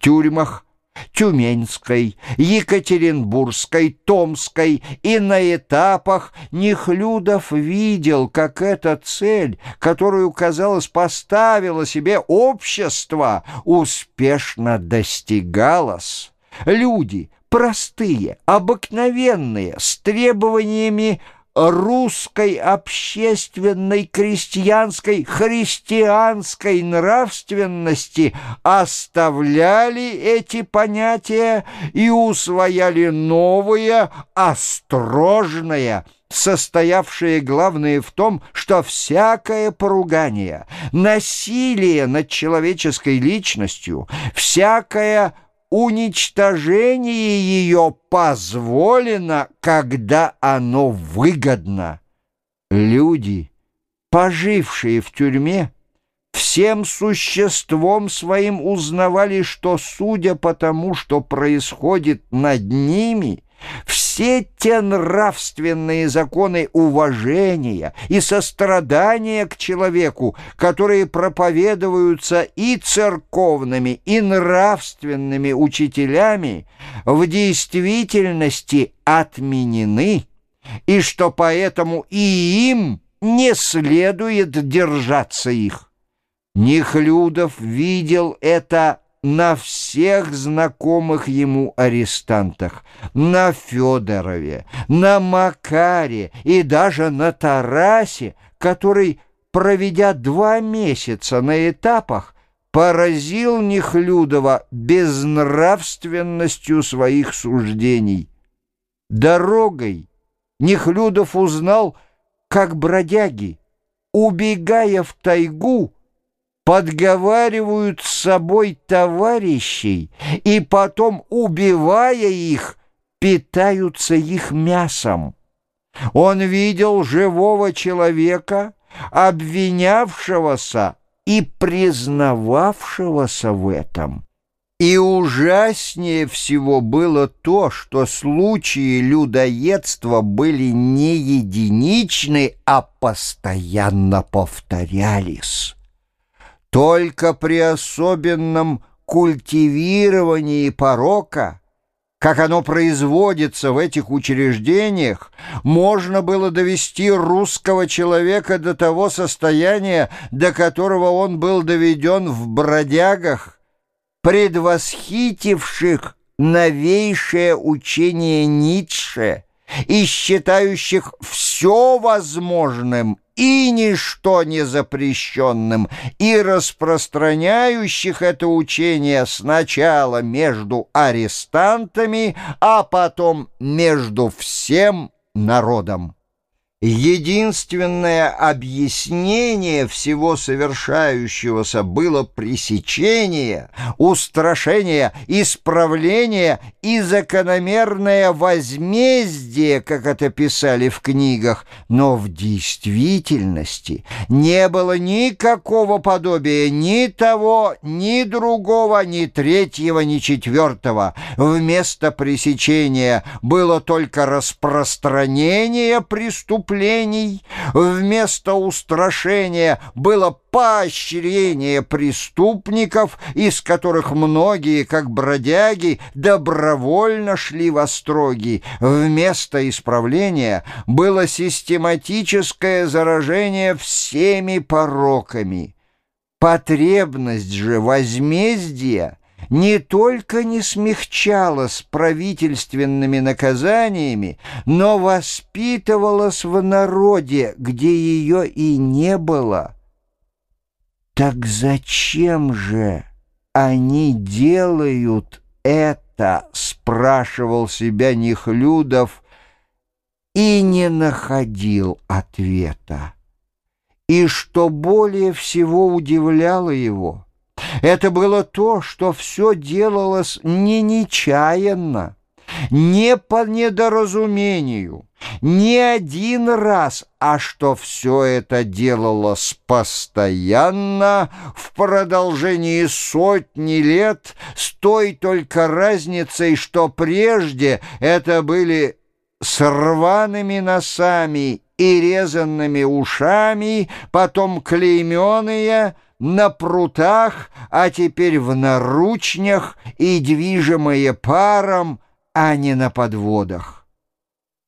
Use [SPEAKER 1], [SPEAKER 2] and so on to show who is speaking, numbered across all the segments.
[SPEAKER 1] тюрьмах Тюменской, Екатеринбургской, Томской и на этапах Нехлюдов видел, как эта цель, которую, казалось, поставило себе общество, успешно достигалась. Люди, простые, обыкновенные, с требованиями русской общественной, крестьянской, христианской нравственности оставляли эти понятия и усвояли новые, острожное, состоявшее главное в том, что всякое поругание, насилие над человеческой личностью, всякое уничтожение ее позволено, когда оно выгодно. Люди, пожившие в тюрьме, всем существом своим узнавали, что, судя по тому, что происходит над ними, все те нравственные законы уважения и сострадания к человеку, которые проповедуются и церковными, и нравственными учителями, в действительности отменены, и что поэтому и им не следует держаться их. Нехлюдов видел это на всех знакомых ему арестантах, на Федорове, на Макаре и даже на Тарасе, который, проведя два месяца на этапах, поразил Нехлюдова безнравственностью своих суждений. Дорогой Нехлюдов узнал, как бродяги, убегая в тайгу, подговаривают с собой товарищей и потом, убивая их, питаются их мясом. Он видел живого человека, обвинявшегося и признававшегося в этом. И ужаснее всего было то, что случаи людоедства были не единичны, а постоянно повторялись. Только при особенном культивировании порока, как оно производится в этих учреждениях, можно было довести русского человека до того состояния, до которого он был доведен в бродягах, предвосхитивших новейшее учение Ницше и считающих все возможным и ничто не запрещенным, и распространяющих это учение сначала между арестантами, а потом между всем народом. Единственное объяснение всего совершающегося было пресечение, устрашение, исправление и закономерное возмездие, как это писали в книгах, но в действительности не было никакого подобия ни того, ни другого, ни третьего, ни четвертого. Вместо пресечения было только распространение преступления, преступлений, вместо устрашения было поощрение преступников, из которых многие, как бродяги, добровольно шли во строги. Вместо исправления было систематическое заражение всеми пороками. Потребность же возмездия не только не смягчалась правительственными наказаниями, но воспитывалась в народе, где ее и не было. Так зачем же они делают это, спрашивал себя Нехлюдов и не находил ответа. И что более всего удивляло его — это было то, что все делалось не нечаянно, не по недоразумению, не один раз, а что все это делалось постоянно в продолжении сотни лет с той только разницей, что прежде это были с рваными носами и резанными ушами, потом клейменные, на прутах, а теперь в наручнях и движимые паром, а не на подводах.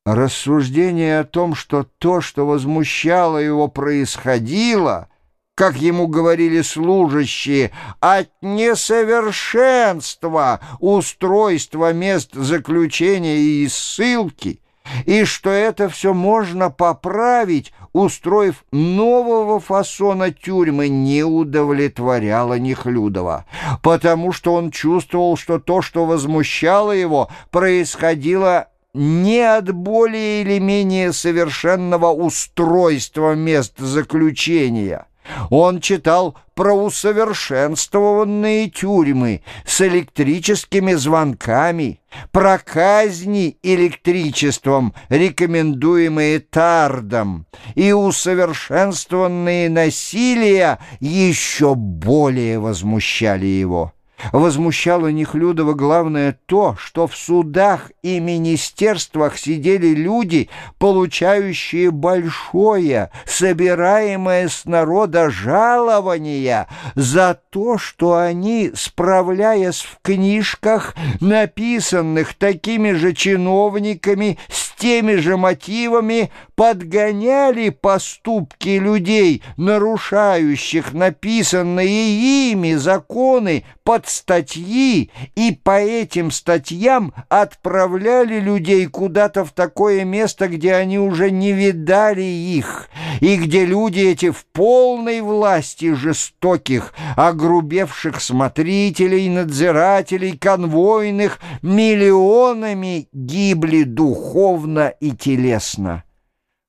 [SPEAKER 1] Рассуждение о том, что то, что возмущало его, происходило, как ему говорили служащие, от несовершенства устройства мест заключения и ссылки, и что это все можно поправить, устроив нового фасона тюрьмы, не удовлетворяло Нехлюдова, потому что он чувствовал, что то, что возмущало его, происходило не от более или менее совершенного устройства мест заключения. Он читал про усовершенствованные тюрьмы с электрическими звонками, про казни электричеством, рекомендуемые Тардом, и усовершенствованные насилия еще более возмущали его. Возмущало Нехлюдова главное то, что в судах и министерствах сидели люди, получающие большое, собираемое с народа жалование за то, что они, справляясь в книжках, написанных такими же чиновниками, с теми же мотивами, подгоняли поступки людей, нарушающих написанные ими законы под статьи, и по этим статьям отправляли людей куда-то в такое место, где они уже не видали их, и где люди эти в полной власти жестоких, огрубевших смотрителей, надзирателей, конвойных, миллионами гибли духовно и телесно.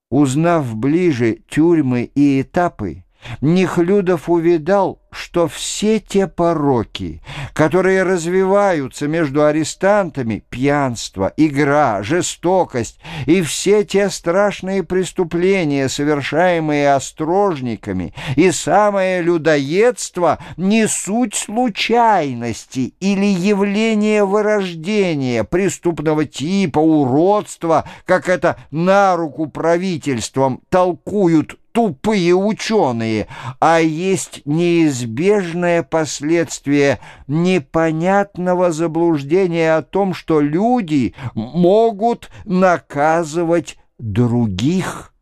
[SPEAKER 1] Узнав ближе тюрьмы и этапы, Нехлюдов увидал, что все те пороки, которые развиваются между арестантами, пьянство, игра, жестокость и все те страшные преступления, совершаемые острожниками, и самое людоедство не суть случайности или явление вырождения преступного типа, уродства, как это на руку правительством толкуют тупые ученые, а есть неизбежное последствие непонятного заблуждения о том, что люди могут наказывать других.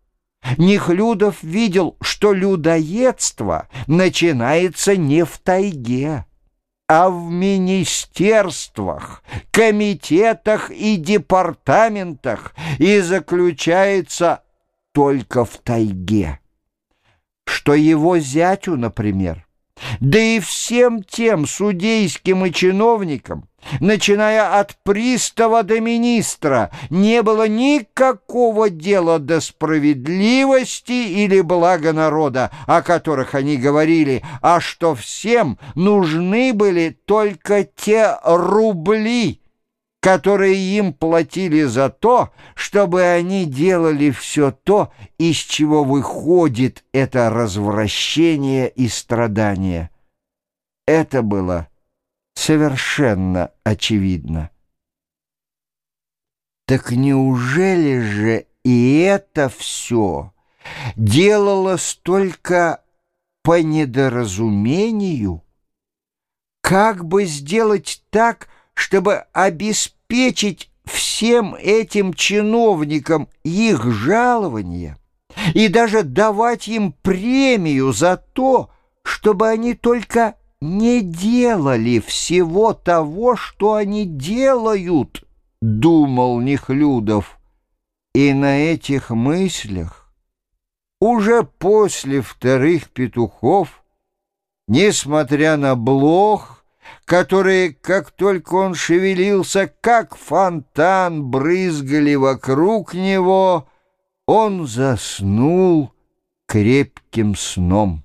[SPEAKER 1] Нехлюдов видел, что людоедство начинается не в тайге, а в министерствах, комитетах и департаментах и заключается только в тайге что его зятю, например, да и всем тем судейским и чиновникам, начиная от пристава до министра, не было никакого дела до справедливости или блага народа, о которых они говорили, а что всем нужны были только те рубли, которые им платили за то, чтобы они делали все то, из чего выходит это развращение и страдание. Это было совершенно очевидно. Так неужели же и это все делалось только по недоразумению? Как бы сделать так, чтобы обеспечить всем этим чиновникам их жалование и даже давать им премию за то, чтобы они только не делали всего того, что они делают, думал Нехлюдов. И на этих мыслях, уже после вторых петухов, несмотря на блох, которые, как только он шевелился, как фонтан, брызгали вокруг него, он заснул крепким сном.